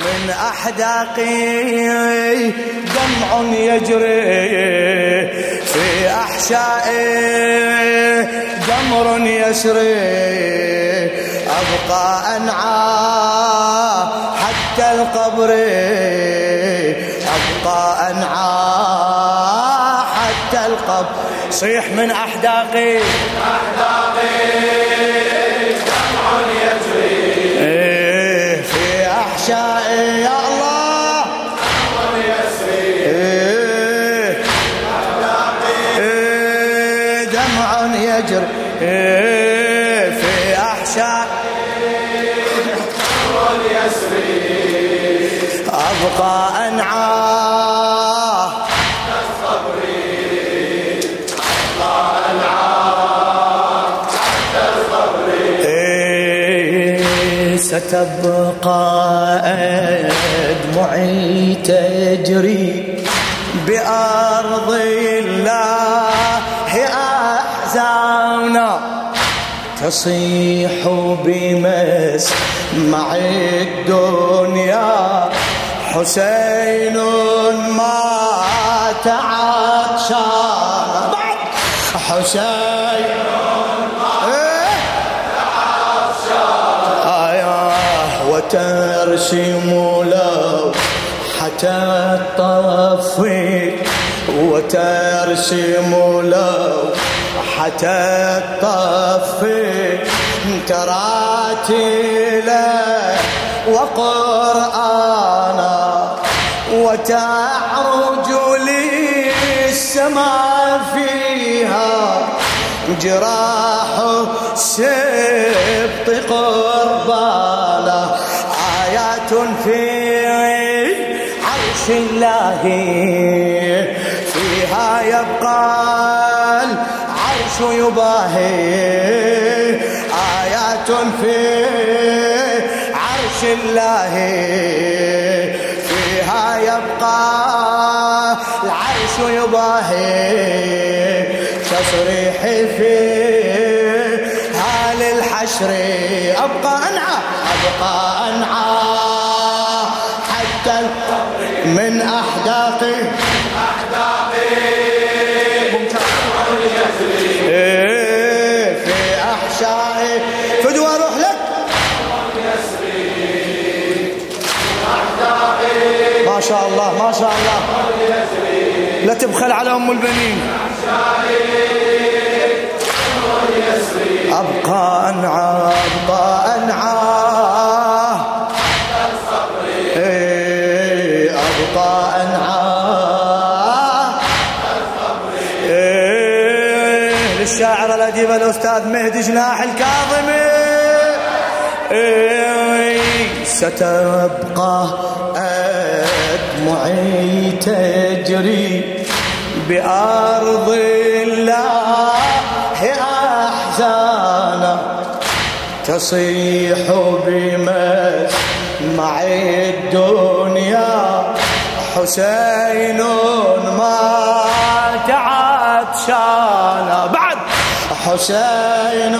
من أحداقي دمع يجري في أحشائي جمر يسري. أبقى أنعى حتى القبر. أبقى أنعى حتى القبر. صيح من أحداقي أحداقي. ستبقى أدمعي تجري بأرض الله أحزانا. تصيح بمسمع الدنيا. حسين مات عطشان بعد حسين وترسم لو حتى الطفي وترسم لو حتى الطفي تراتيله وقرآنا وتعرج لي السماء فيها جراح سبط الله فيها يبقى العرش يباهي. آيات في عرش الله فيها يبقى العرش يباهي. تصريح في هال الحشر أبقى أنعى أبقى من أحداقي أحداقي في أحشائي فدوى روح لك. ما شاء الله ما شاء الله. لا تبخل على أم البنين. أبقى أنعى أبقى أنعى الأديب الأستاذ مهدي جناح الكاظمي. إيه، ستبقى أدمعي تجري بأرض الله أحزانا تصيح بمسمع الدنيا حسين ما عطشانا بعد حسين.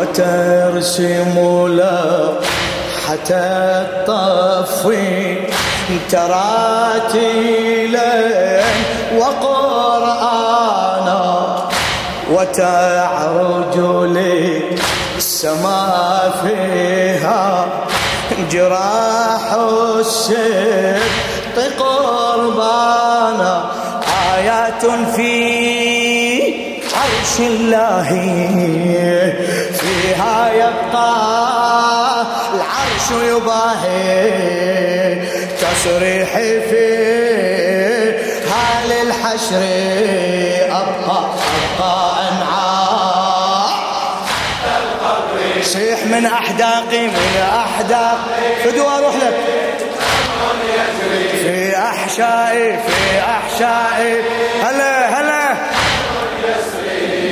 وترسم له حتى الطفي تراتيلا وقرآنا وتعرج لي السماء فيها جراح السبط الله فيها يبقى العرش يباهي. تصريحي في هال الحشر أبقى أبقى أنعى. صيح من أحداقي من أحداق. فدوى أروح لك. في أحشائي في أحشائي. هلا هلا.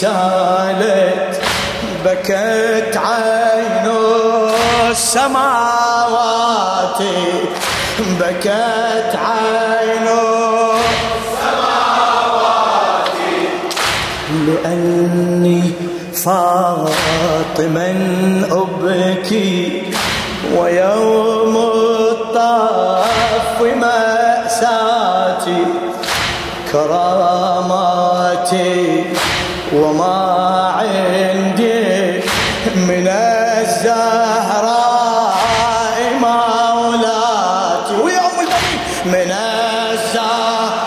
سالت بكت عين السماوات. بكت عين السماوات. لأني فاطما أبكي ويا من الزهراء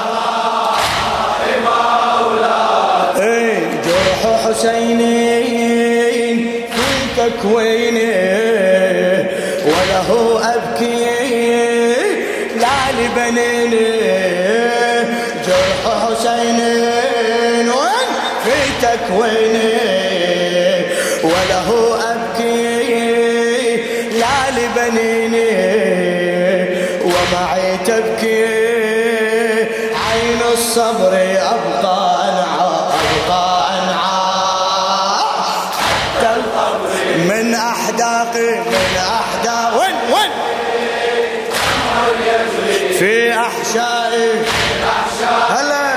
مولاي اي جرح حسيني في تكويني وله أبكي لا لبنيني جرح حسين في تكويني في أحشائك. هلا.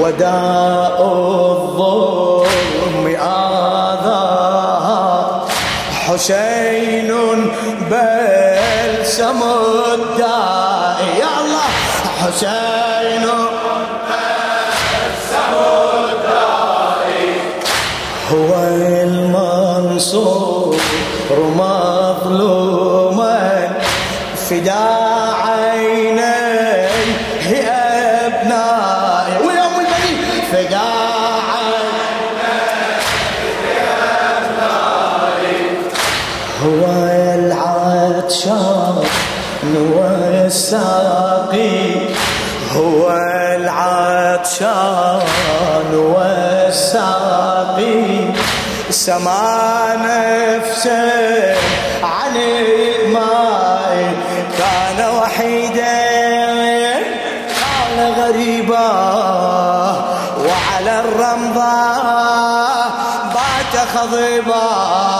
وداء الظلم آذى حسين بل سمد يا الله. حسين والساقي. سما نفسه عن الماء. كان وحيدا كان غريبا. وعلى الرمضة بات خضبا.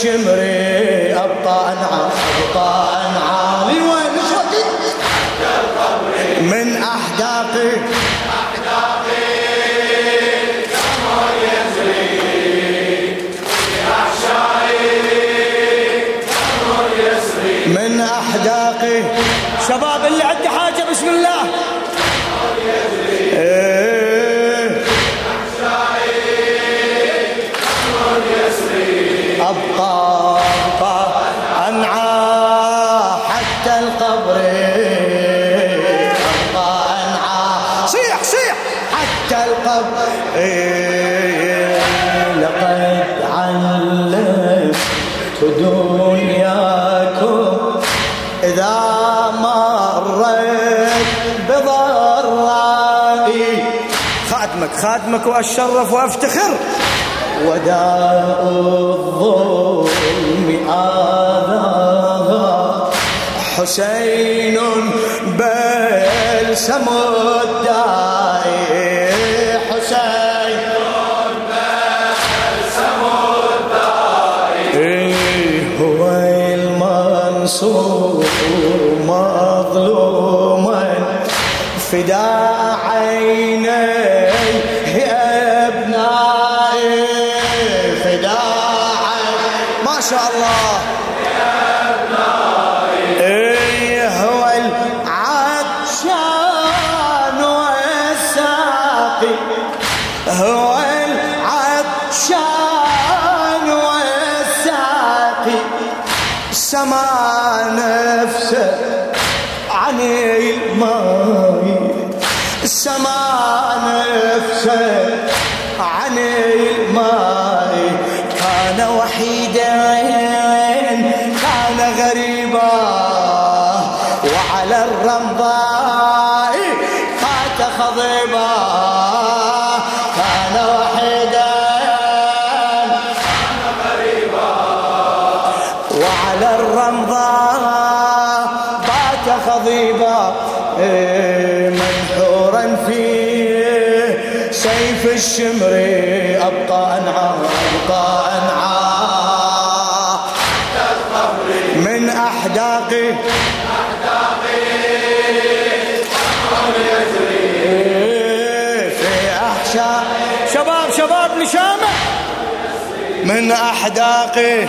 shimmer خادمك خادمك وأشرف وأفتخر. وداء الظلم آذاها حسين بل سمد سما نفسه عن سيف الشمر أبقى أنعى أبقى أنعى. من أحداقه إيه، في أحشاء شباب شباب لشامة من أحداقه إيه،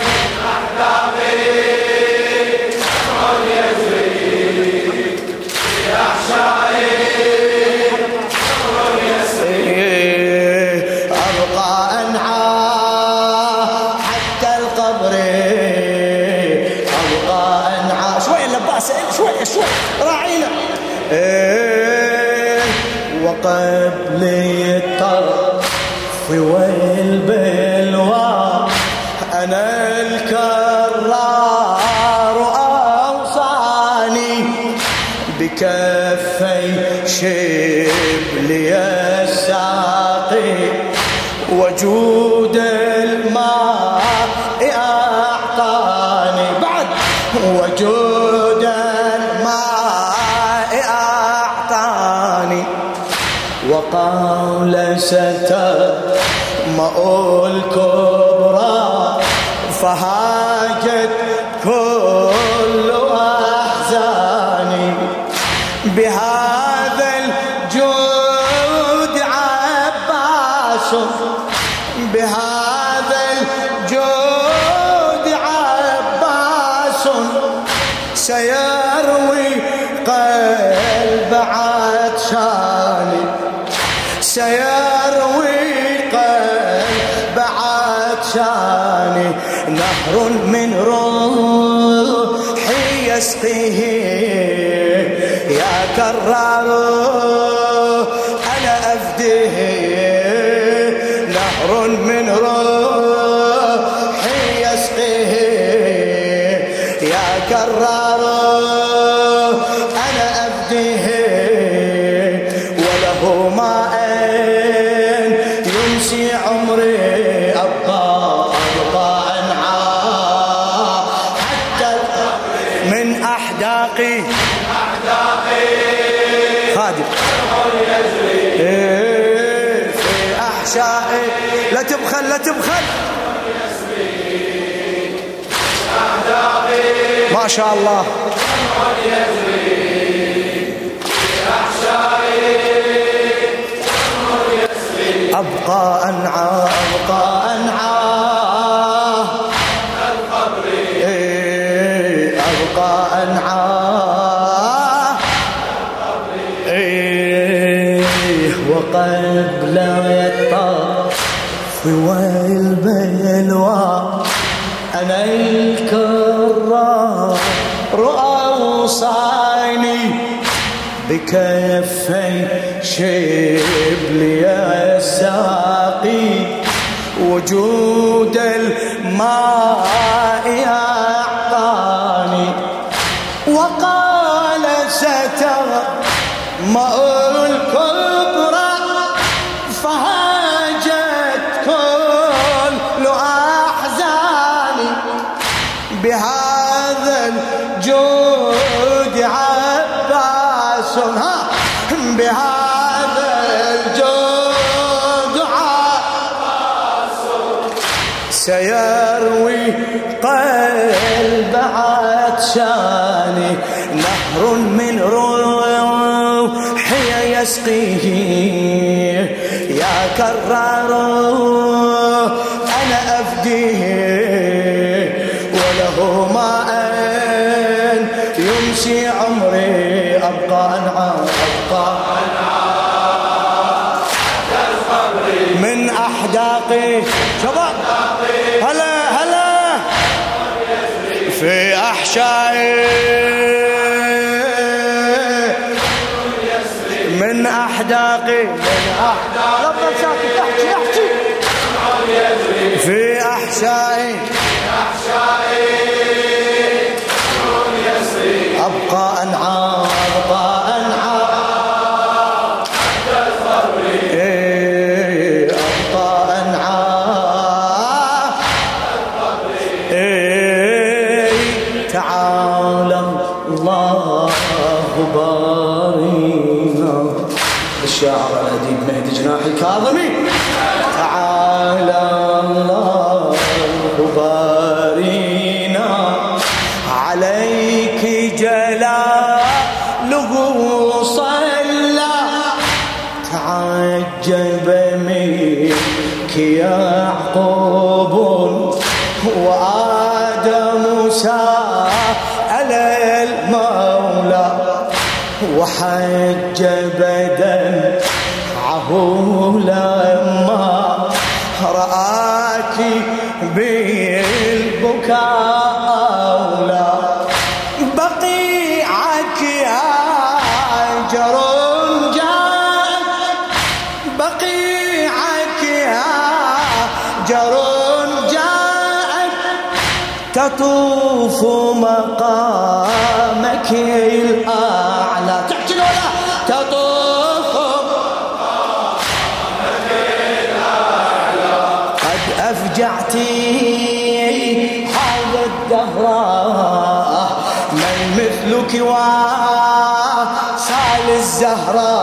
والبلوى عباس بهذا الجود عباس سيروي قلب عطشاني سيروي قلب عطشاني نهر من روحي يسقيه يا كرار يمسي عمري أبقى أبقى أنعى. حتى من أحداقي. خادم. إيه، في أحشائي. لا تبخل لا تبخل. ما شاء الله. أبقى أنعى أبقى أنعى إيه، أبقى أنعى إيه، وقبل الطرف والبلوى أنا الكرار أوصاني بكفي شبلي الساقي وجود الماء أعطاني سيروي قلب عطشاني. نهر من روحي يسقيه. يا كرار أنا أفديه من أحداقي من أحداقي في أحشائي منك يعقوب وآدم سأل المولى وحج بدمعه لما رآك بالبكاء. تطوف مقامك الأعلى. تحكي ولا تطوف قد أفجعتي هذا الدهر من مثلك وصال الزهراء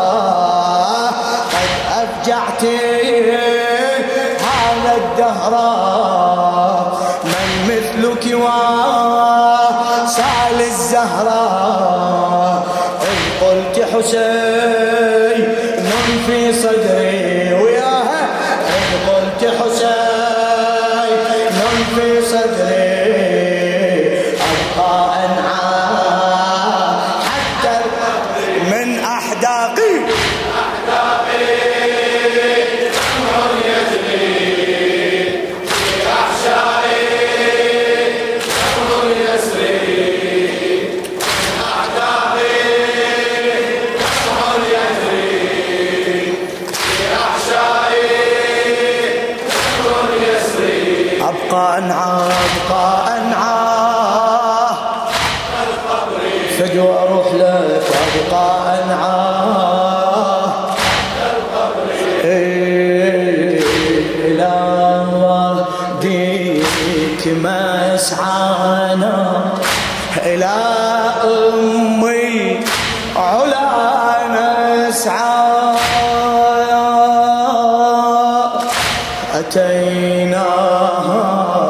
أتيناها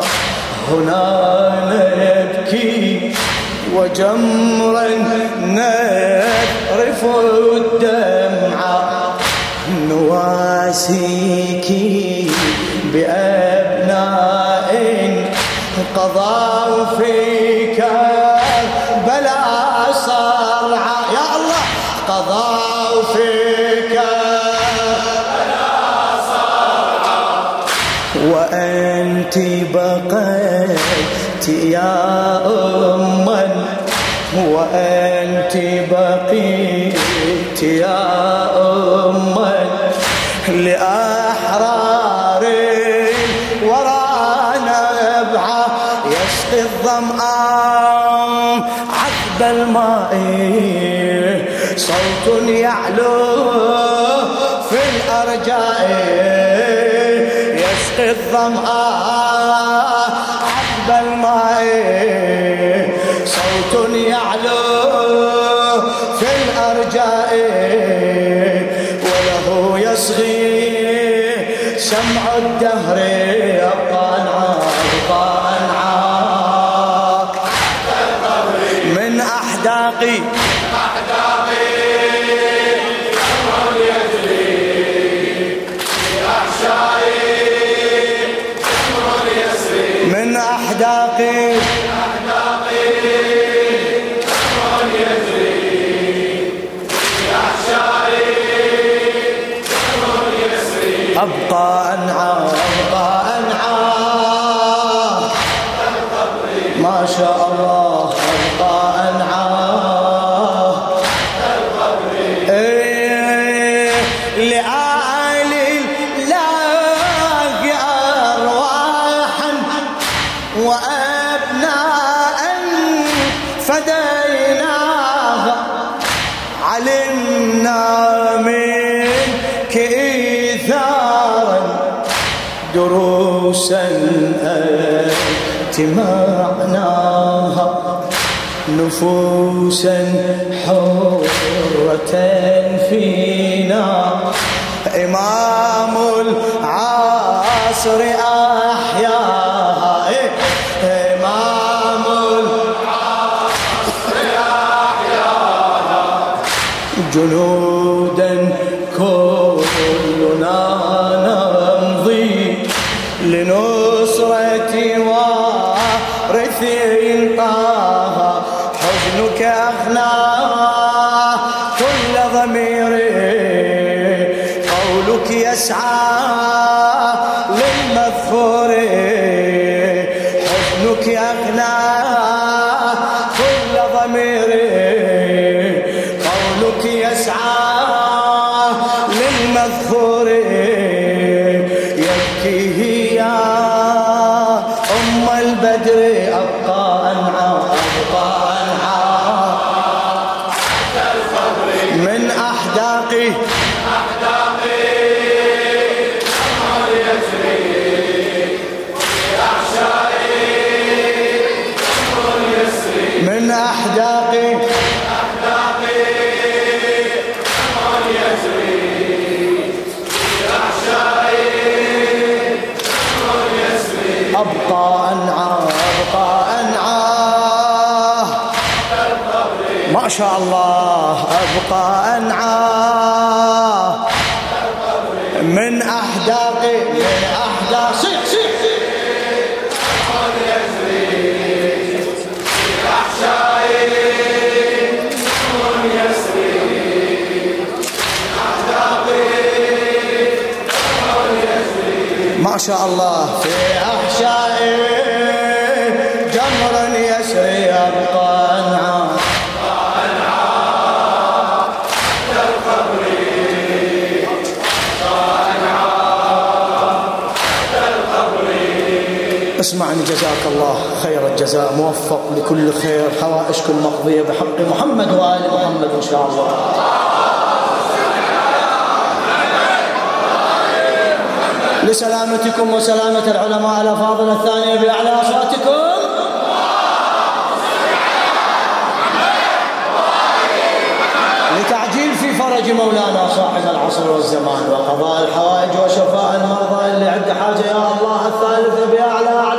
هنا نبكي وجمرا نذرف الدمعة نواسيك بأبناء قضوا فيك. وأنت بقيت يا أما وأنت بقيت يا أما لأحرار ورانا نبعة يسقي الظمآن عذب الماء. صوت يعلو في الأرجاء. يسقي الظمآن أحداقي أبقى دروسا اتمعناها نفوسا حرة فينا. إمام العصر أحياها حزنك أبقى أنعى أبقى أنعى ما شاء الله أبقى أنعى من أحداقي من أحداق. صيح صيح ما شاء الله. في اسمعني جزاك الله خير الجزاء. موفق لكل خير. حوائجكم مقضية بحق محمد وآل محمد إن شاء الله. لسلامتكم وسلامة العلماء الأفاضل الثانية بأعلى أصواتكم. لتعجيل في فرج مولانا صاحب العصر والزمان وقضاء الحوائج وشفاء المرضى. اللي عنده حاجة يا الله الثالثه بأعلى أعلى.